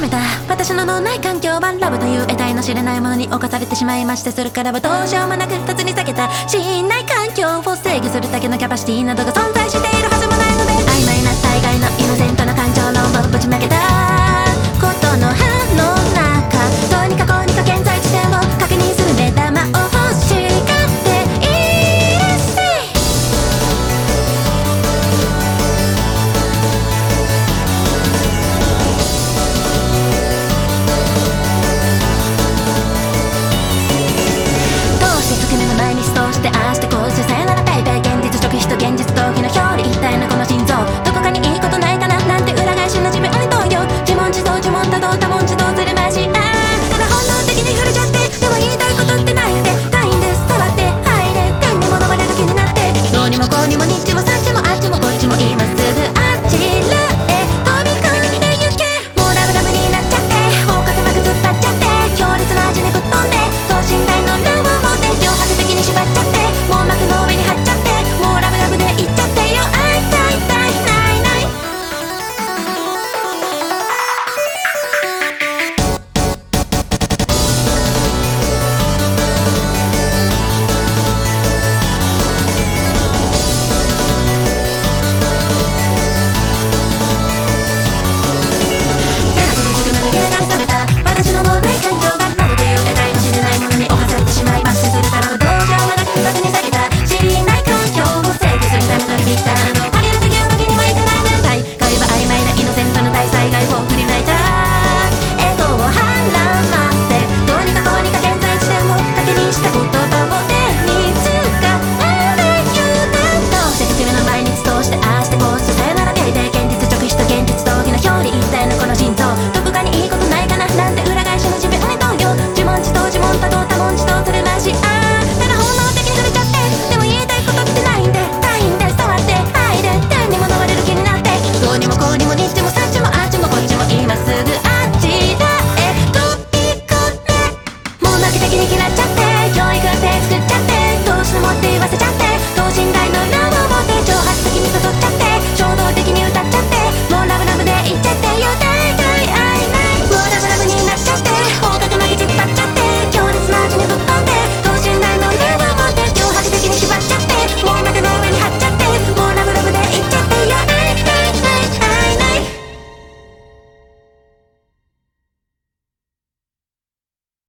めた。私の脳内環境はラブという得体の知れないものに侵されてしまいましてそれからはどうしようもなく二つに避けた信頼環境を制御するだけのキャパシティなどが存在している。に嫌っちゃって教育作っちゃってどうしてもって言わせちゃって等身大の生ブを持って挑発